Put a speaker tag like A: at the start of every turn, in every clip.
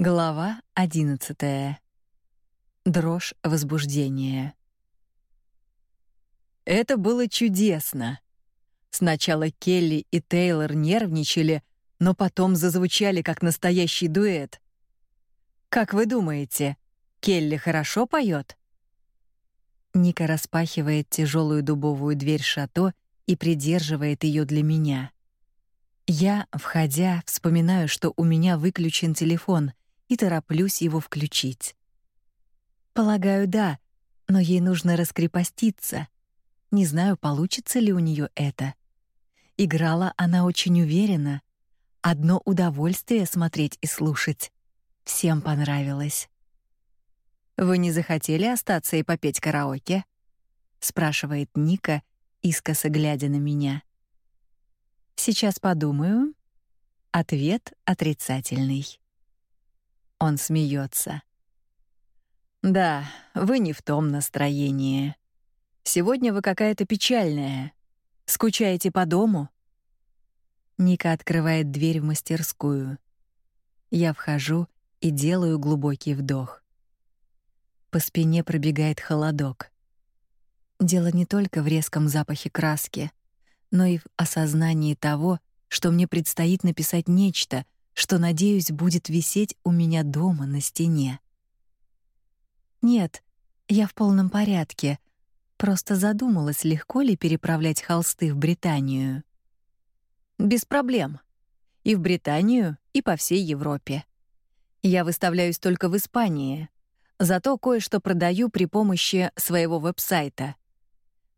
A: Глава 11. Дрожь возбуждения. Это было чудесно. Сначала Келли и Тейлор нервничали, но потом зазвучали как настоящий дуэт. Как вы думаете, Келли хорошо поет? Ника распахивает тяжелую дубовую дверь шато и придерживает ее для меня. Я, входя, вспоминаю, что у меня выключен телефон — и тороплюсь его включить. Полагаю, да, но ей нужно раскрепоститься. Не знаю, получится ли у нее это. Играла она очень уверенно. Одно удовольствие смотреть и слушать. Всем понравилось. Вы не захотели остаться и попеть караоке? спрашивает Ника, искоса глядя на меня. Сейчас подумаю. Ответ отрицательный. Он смеется. Да, вы не в том настроении. Сегодня вы какая-то печальная. Скучаете по дому? Ника открывает дверь в мастерскую. Я вхожу и делаю глубокий вдох. По спине пробегает холодок. Дело не только в резком запахе краски, но и в осознании того, что мне предстоит написать нечто, что, надеюсь, будет висеть у меня дома на стене. Нет, я в полном порядке. Просто задумалась, легко ли переправлять холсты в Британию. Без проблем. И в Британию, и по всей Европе. Я выставляюсь только в Испании. Зато кое-что продаю при помощи своего веб-сайта.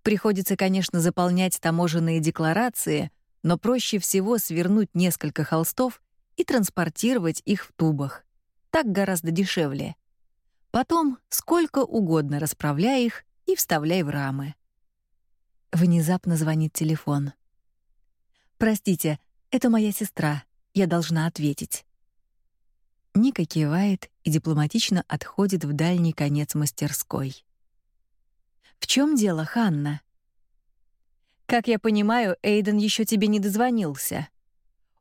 A: Приходится, конечно, заполнять таможенные декларации, но проще всего свернуть несколько холстов и транспортировать их в тубах. Так гораздо дешевле. Потом сколько угодно расправляй их и вставляй в рамы. Внезапно звонит телефон. Простите, это моя сестра. Я должна ответить. Ника кивает и дипломатично отходит в дальний конец мастерской. В чем дело, Ханна? Как я понимаю, Эйден еще тебе не дозвонился.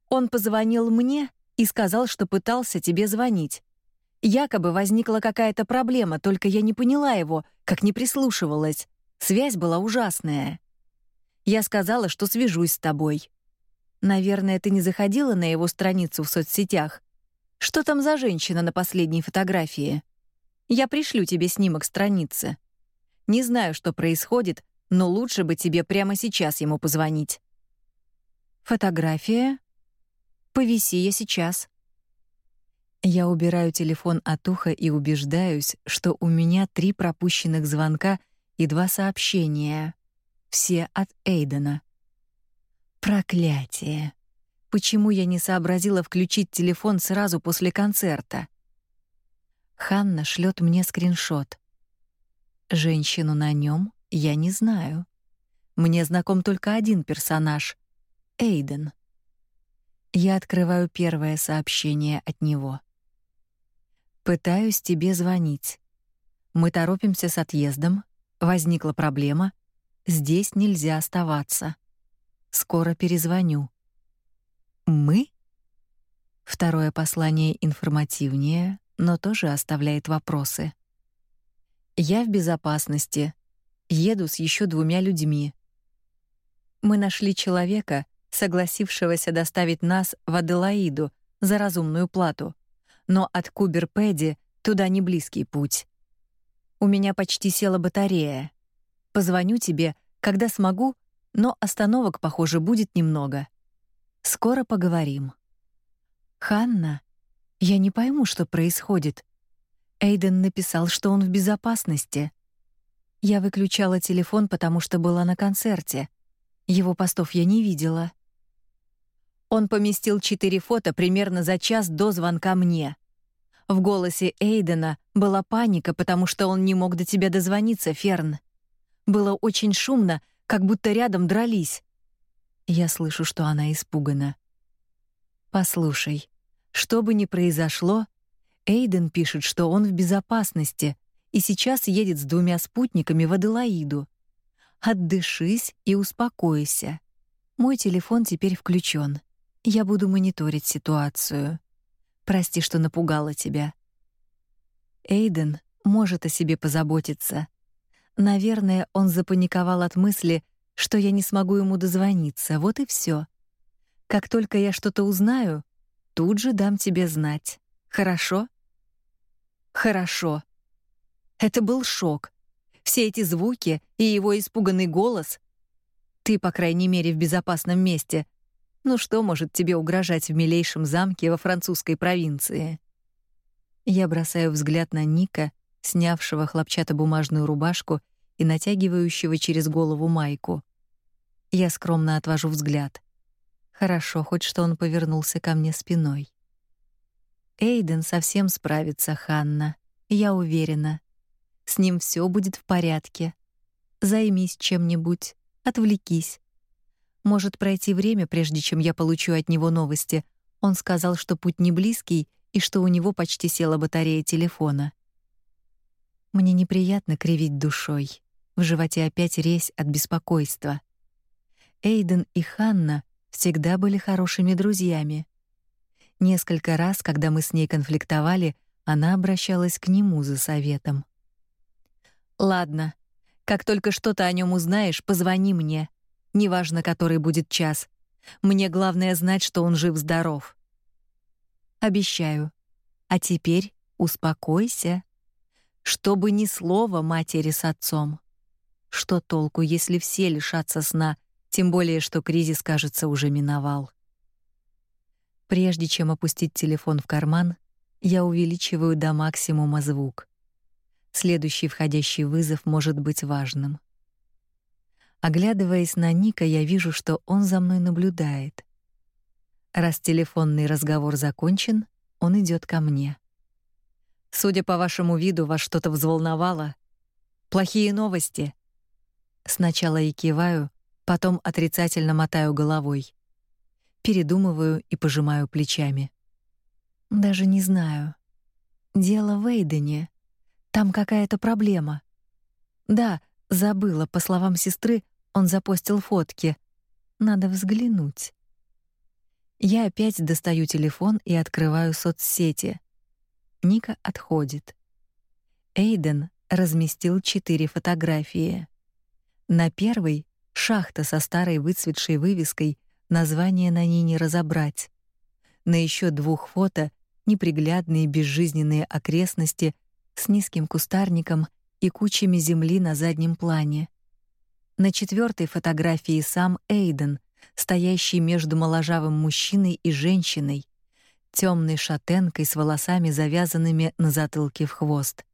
A: Он позвонил мне и сказал, что пытался тебе звонить. Якобы возникла какая-то проблема, только я не поняла его, как не прислушивалась. Связь была ужасная. Я сказала, что свяжусь с тобой. Наверное, ты не заходила на его страницу в соцсетях. Что там за женщина на последней фотографии? Я пришлю тебе снимок страницы. Не знаю, что происходит, но лучше бы тебе прямо сейчас ему позвонить. Фотография? Повиси я сейчас. Я убираю телефон от уха и убеждаюсь, что у меня три пропущенных звонка и два сообщения. Все от Эйдена. Проклятие. Почему я не сообразила включить телефон сразу после концерта? Ханна шлет мне скриншот. Женщину на нем я не знаю. Мне знаком только один персонаж Эйден. Я открываю первое сообщение от него. Пытаюсь тебе звонить. Мы торопимся с отъездом. Возникла проблема. Здесь нельзя оставаться. Скоро перезвоню. Мы? Второе послание информативнее, но тоже оставляет вопросы. Я в безопасности. Еду с еще двумя людьми. Мы нашли человека, согласившегося доставить нас в Аделаиду за разумную плату. Но от Кубер-Пэдди туда не близкий путь. У меня почти села батарея. Позвоню тебе, когда смогу, но остановок, похоже, будет немного. Скоро поговорим. Ханна, я не пойму, что происходит. Эйден написал, что он в безопасности. Я выключала телефон, потому что была на концерте. Его постов я не видела. Он поместил четыре фото примерно за час до звонка мне. В голосе Эйдена была паника, потому что он не мог до тебя дозвониться, Ферн. Было очень шумно, как будто рядом дрались. Я слышу, что она испугана. Послушай, что бы ни произошло, Эйден пишет, что он в безопасности и сейчас едет с двумя спутниками в Аделаиду. Отдышись и успокойся. Мой телефон теперь включен. Я буду мониторить ситуацию. Прости, что напугала тебя. Эйден может о себе позаботиться. Наверное, он запаниковал от мысли, что я не смогу ему дозвониться. Вот и все. Как только я что-то узнаю, тут же дам тебе знать. Хорошо? Хорошо. Это был шок. Все эти звуки и его испуганный голос. Ты, по крайней мере, в безопасном месте. Ну что может тебе угрожать в милейшем замке во французской провинции? Я бросаю взгляд на Ника, снявшего хлопчатобумажную рубашку и натягивающего через голову майку. Я скромно отвожу взгляд. Хорошо, хоть что он повернулся ко мне спиной. Эйден совсем справится, Ханна. Я уверена. С ним все будет в порядке. Займись чем-нибудь, отвлекись. Может пройти время, прежде чем я получу от него новости. Он сказал, что путь не близкий и что у него почти села батарея телефона. Мне неприятно кривить душой. В животе опять резь от беспокойства. Эйден и Ханна всегда были хорошими друзьями. Несколько раз, когда мы с ней конфликтовали, она обращалась к нему за советом. Ладно. Как только что-то о нем узнаешь, позвони мне. Неважно, который будет час. Мне главное знать, что он жив здоров. Обещаю. А теперь успокойся. Чтобы ни слова матери с отцом. Что толку, если все лишатся сна? Тем более, что кризис, кажется, уже миновал. Прежде чем опустить телефон в карман, я увеличиваю до максимума звук. Следующий входящий вызов может быть важным. Оглядываясь на Ника, я вижу, что он за мной наблюдает. Раз телефонный разговор закончен, он идет ко мне. Судя по вашему виду, вас что-то взволновало. Плохие новости. Сначала я киваю, Потом отрицательно мотаю головой. Передумываю и пожимаю плечами. Даже не знаю. Дело в Эйдене. Там какая-то проблема. Да, забыла, по словам сестры, он запостил фотки. Надо взглянуть. Я опять достаю телефон и открываю соцсети. Ника отходит. Эйден разместил четыре фотографии. На первой Шахта со старой выцветшей вывеской, название на ней не разобрать. На еще двух фото неприглядные безжизненные окрестности с низким кустарником и кучами земли на заднем плане. На четвертой фотографии сам Эйден, стоящий между моложавым мужчиной и женщиной, темной шатенкой с волосами завязанными на затылке в хвост.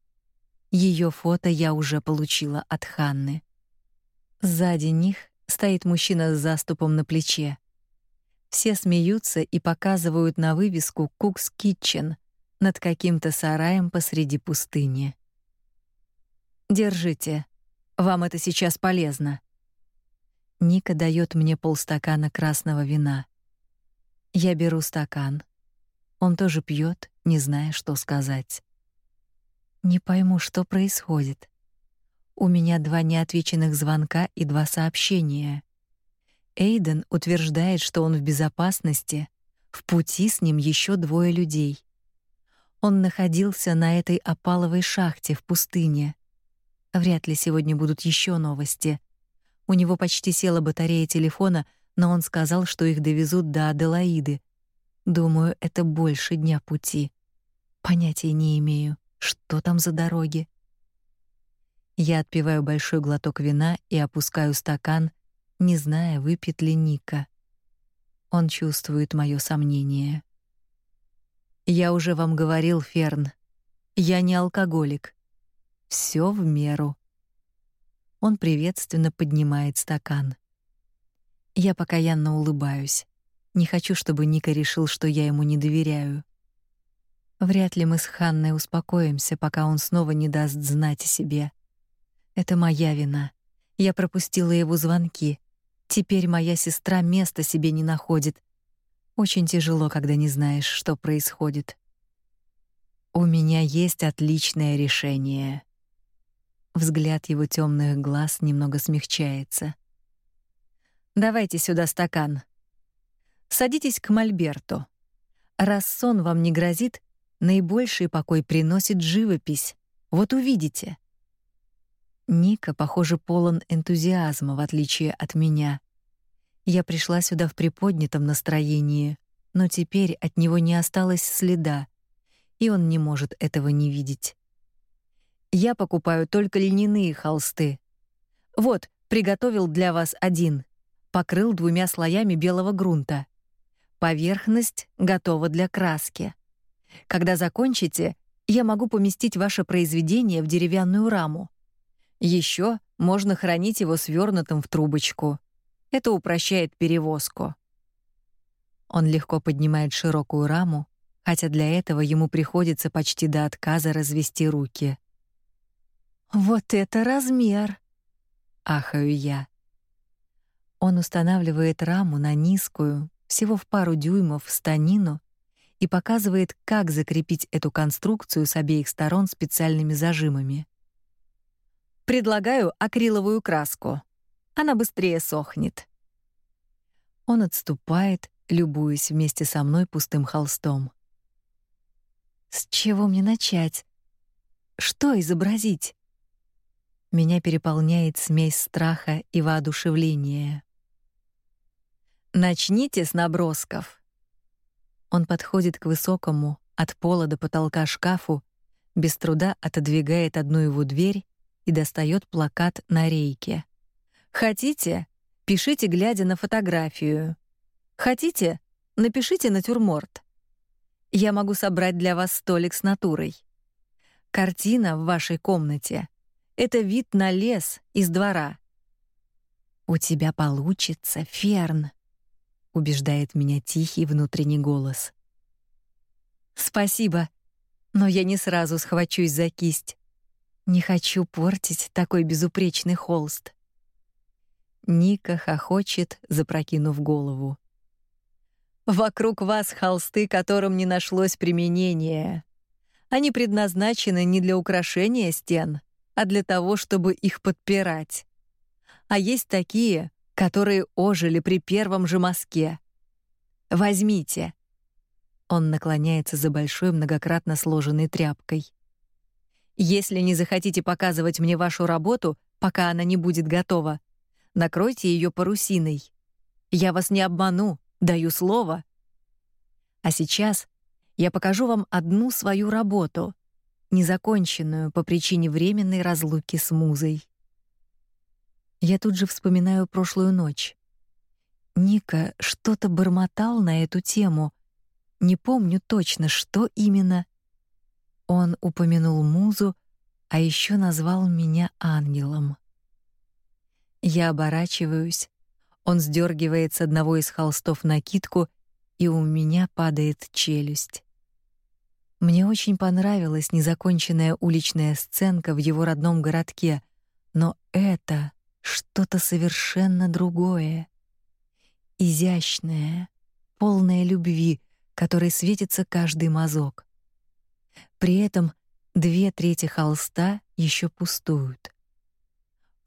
A: Ее фото я уже получила от Ханны. Сзади них стоит мужчина с заступом на плече. Все смеются и показывают на вывеску Cook's Kitchen над каким-то сараем посреди пустыни. Держите. Вам это сейчас полезно. Ника дает мне полстакана красного вина. Я беру стакан. Он тоже пьет, не зная, что сказать. Не пойму, что происходит. У меня два неотвеченных звонка и два сообщения. Эйден утверждает, что он в безопасности. В пути с ним еще двое людей. Он находился на этой опаловой шахте в пустыне. Вряд ли сегодня будут еще новости. У него почти села батарея телефона, но он сказал, что их довезут до Аделаиды. Думаю, это больше дня пути. Понятия не имею, что там за дороги. Я отпиваю большой глоток вина и опускаю стакан, не зная, выпьет ли Ника. Он чувствует моё сомнение. Я уже вам говорил, Ферн, я не алкоголик. Всё в меру. Он приветственно поднимает стакан. Я покаянно улыбаюсь. Не хочу, чтобы Ника решил, что я ему не доверяю. Вряд ли мы с Ханной успокоимся, пока он снова не даст знать о себе. Это моя вина. Я пропустила его звонки. Теперь моя сестра места себе не находит. Очень тяжело, когда не знаешь, что происходит. У меня есть отличное решение. Взгляд его темных глаз немного смягчается. Давайте сюда стакан. Садитесь к мольберту. Раз сон вам не грозит, наибольший покой приносит живопись. Вот увидите. Ника, похоже, полон энтузиазма в отличие от меня. Я пришла сюда в приподнятом настроении, но теперь от него не осталось следа, и он не может этого не видеть. Я покупаю только льняные холсты. Вот, приготовил для вас один. Покрыл двумя слоями белого грунта. Поверхность готова для краски. Когда закончите, я могу поместить ваше произведение в деревянную раму. Еще можно хранить его свернутым в трубочку. Это упрощает перевозку. Он легко поднимает широкую раму, хотя для этого ему приходится почти до отказа развести руки. Вот это размер, ахаю я. Он устанавливает раму на низкую, всего в пару дюймов станину и показывает, как закрепить эту конструкцию с обеих сторон специальными зажимами. Предлагаю акриловую краску. Она быстрее сохнет. Он отступает, любуясь вместе со мной пустым холстом. С чего мне начать? Что изобразить? Меня переполняет смесь страха и воодушевления. Начните с набросков. Он подходит к высокому, от пола до потолка шкафу, без труда отодвигает одну его дверь и достает плакат на рейке. Хотите, пишите, глядя на фотографию. Хотите, напишите натюрморт. Я могу собрать для вас столик с натурой. Картина в вашей комнате это вид на лес из двора. У тебя получится, Ферн, убеждает меня тихий внутренний голос. Спасибо, но я не сразу схвачусь за кисть. Не хочу портить такой безупречный холст. Ника хохочет, запрокинув голову. Вокруг вас холсты, которым не нашлось применения. Они предназначены не для украшения стен, а для того, чтобы их подпирать. А есть такие, которые ожили при первом же мазке. Возьмите. Он наклоняется за большой многократно сложенной тряпкой. Если не захотите показывать мне вашу работу, пока она не будет готова, накройте ее парусиной. Я вас не обману, даю слово. А сейчас я покажу вам одну свою работу, незаконченную по причине временной разлуки с музой. Я тут же вспоминаю прошлую ночь. Ника что-то бормотал на эту тему. Не помню точно, что именно. Он упомянул музу, а еще назвал меня ангелом. Я оборачиваюсь. Он сдергивает с одного из холстов накидку, и у меня падает челюсть. Мне очень понравилась незаконченная уличная сценка в его родном городке, но это что-то совершенно другое. Изящное, полное любви, которой светится каждый мазок. При этом две трети холста еще пустуют.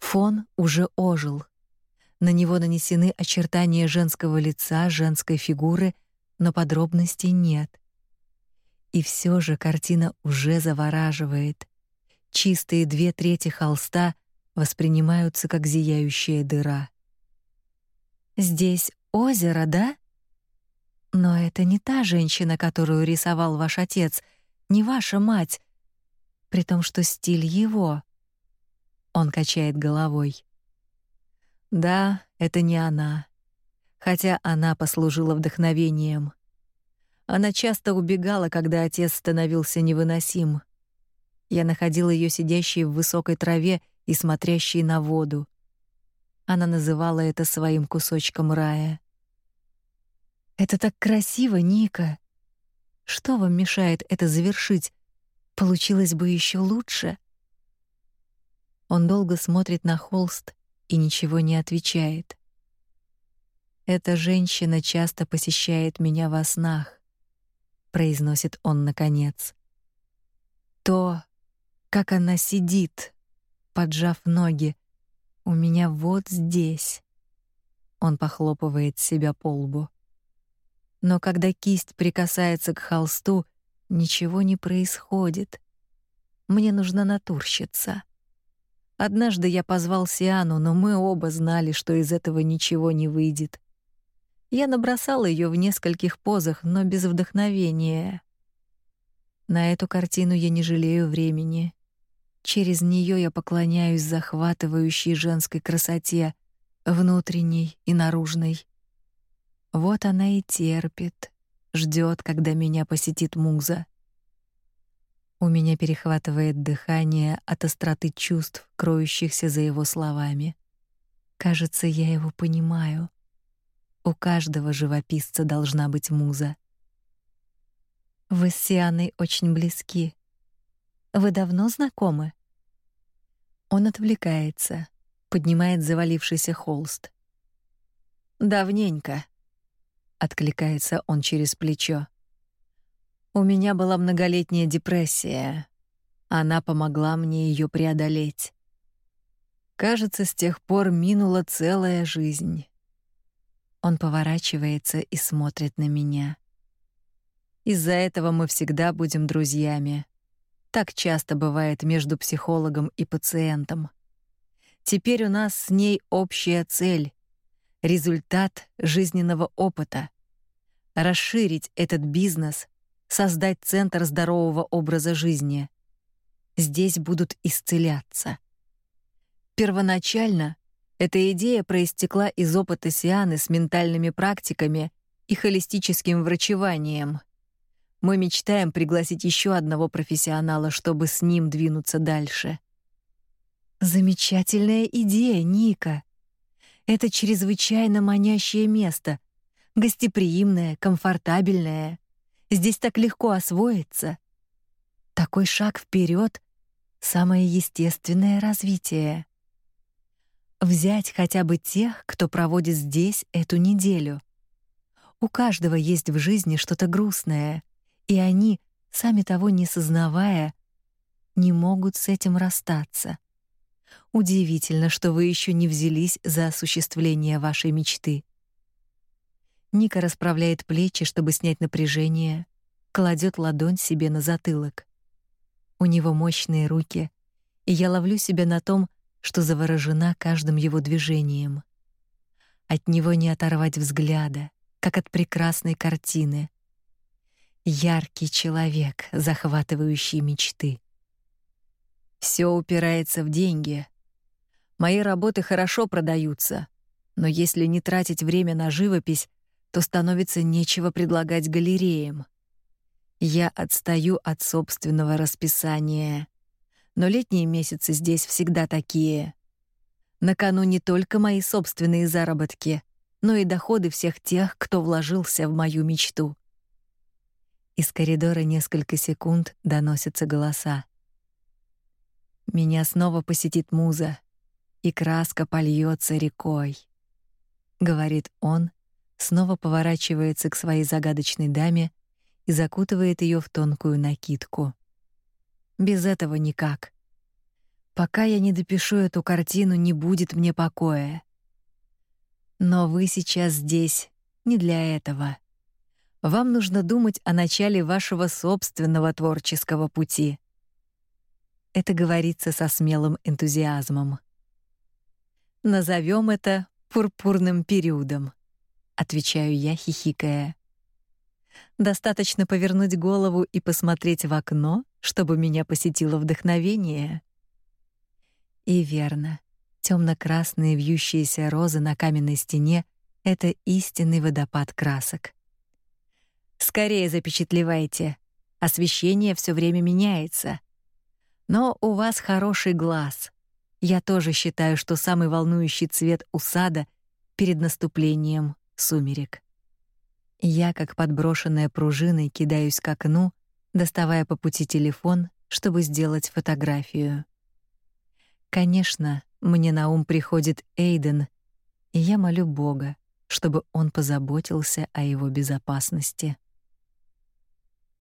A: Фон уже ожил. На него нанесены очертания женского лица, женской фигуры, но подробностей нет. И все же картина уже завораживает. Чистые две трети холста воспринимаются как зияющая дыра. Здесь озеро, да? Но это не та женщина, которую рисовал ваш отец — не ваша мать, при том, что стиль его. Он качает головой. Да, это не она. Хотя она послужила вдохновением. Она часто убегала, когда отец становился невыносим. Я находил ее сидящей в высокой траве и смотрящей на воду. Она называла это своим кусочком рая. Это так красиво, Ника. Что вам мешает это завершить? Получилось бы еще лучше. Он долго смотрит на холст и ничего не отвечает. Эта женщина часто посещает меня во снах, произносит он наконец. То, как она сидит, поджав ноги, у меня вот здесь. Он похлопывает себя по лбу. Но когда кисть прикасается к холсту, ничего не происходит. Мне нужна натурщица. Однажды я позвал Сиану, но мы оба знали, что из этого ничего не выйдет. Я набросал ее в нескольких позах, но без вдохновения. На эту картину я не жалею времени. Через нее я поклоняюсь захватывающей женской красоте, внутренней и наружной. Вот она и терпит, ждет, когда меня посетит муза. У меня перехватывает дыхание от остроты чувств, кроющихся за его словами. Кажется, я его понимаю. У каждого живописца должна быть муза. Вы с Сианой очень близки. Вы давно знакомы? Он отвлекается, поднимает завалившийся холст. Давненько, откликается он через плечо. У меня была многолетняя депрессия. Она помогла мне ее преодолеть. Кажется, с тех пор минула целая жизнь. Он поворачивается и смотрит на меня. Из-за этого мы всегда будем друзьями. Так часто бывает между психологом и пациентом. Теперь у нас с ней общая цель результат жизненного опыта расширить этот бизнес создать центр здорового образа жизни. Здесь будут исцеляться. Первоначально эта идея проистекла из опыта Сианы с ментальными практиками и холистическим врачеванием. Мы мечтаем пригласить еще одного профессионала, чтобы с ним двинуться дальше. Замечательная идея, Ника. Это чрезвычайно манящее место, гостеприимное, комфортабельное. Здесь так легко освоиться. Такой шаг вперед — самое естественное развитие. Взять хотя бы тех, кто проводит здесь эту неделю. У каждого есть в жизни что-то грустное, и они, сами того не сознавая, не могут с этим расстаться. Удивительно, что вы еще не взялись за осуществление вашей мечты. Ника расправляет плечи, чтобы снять напряжение, кладет ладонь себе на затылок. У него мощные руки, и я ловлю себя на том, что заворожена каждым его движением. От него не оторвать взгляда, как от прекрасной картины. Яркий человек, захватывающий мечты. Все упирается в деньги. Мои работы хорошо продаются, но если не тратить время на живопись, то становится нечего предлагать галереям. Я отстаю от собственного расписания. Но летние месяцы здесь всегда такие. На кону не только мои собственные заработки, но и доходы всех тех, кто вложился в мою мечту. Из коридора несколько секунд доносятся голоса. Меня снова посетит муза, и краска польется рекой, говорит он, снова поворачивается к своей загадочной даме и закутывает ее в тонкую накидку. Без этого никак. Пока я не допишу эту картину, не будет мне покоя. Но вы сейчас здесь не для этого. Вам нужно думать о начале вашего собственного творческого пути. Это говорится со смелым энтузиазмом. Назовем это пурпурным периодом отвечаю я, хихикая. Достаточно повернуть голову и посмотреть в окно, чтобы меня посетило вдохновение. И верно. темно красные вьющиеся розы на каменной стене это истинный водопад красок. Скорее запечатлевайте. Освещение все время меняется. Но у вас хороший глаз. Я тоже считаю, что самый волнующий цвет у сада перед наступлением сумерек. Я, как подброшенная пружиной, кидаюсь к окну, доставая по пути телефон, чтобы сделать фотографию. Конечно, мне на ум приходит Эйден, и я молю Бога, чтобы он позаботился о его безопасности.